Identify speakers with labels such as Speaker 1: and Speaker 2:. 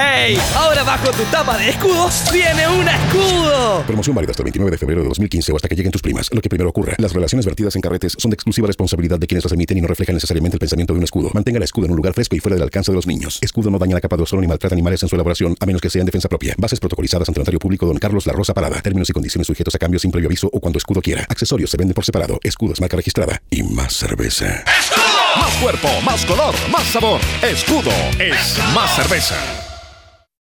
Speaker 1: ¡Hey! Ahora bajo tu tapa de escudos viene un escudo.
Speaker 2: Promoción válida hasta el 29 de febrero de 2015 o hasta que lleguen tus primas. Lo que primero ocurra. Las relaciones vertidas en carretes son de exclusiva responsabilidad de quienes las emiten y no reflejan necesariamente el pensamiento de un escudo. Mantenga el escudo en un lugar fresco y fuera del alcance de los niños. Escudo no daña la capa de ozono ni maltrata animales en su elaboración, a menos que sea en defensa propia. Bases protocolizadas ante notario público Don Carlos La Rosa Parada. Términos y condiciones sujetos a cambios sin previo aviso o cuando escudo quiera. Accesorios se venden por separado. Escudo marca registrada. Y más cerveza. ¡Escudo!
Speaker 3: Más cuerpo, más color, más sabor. Escudo es más cerveza.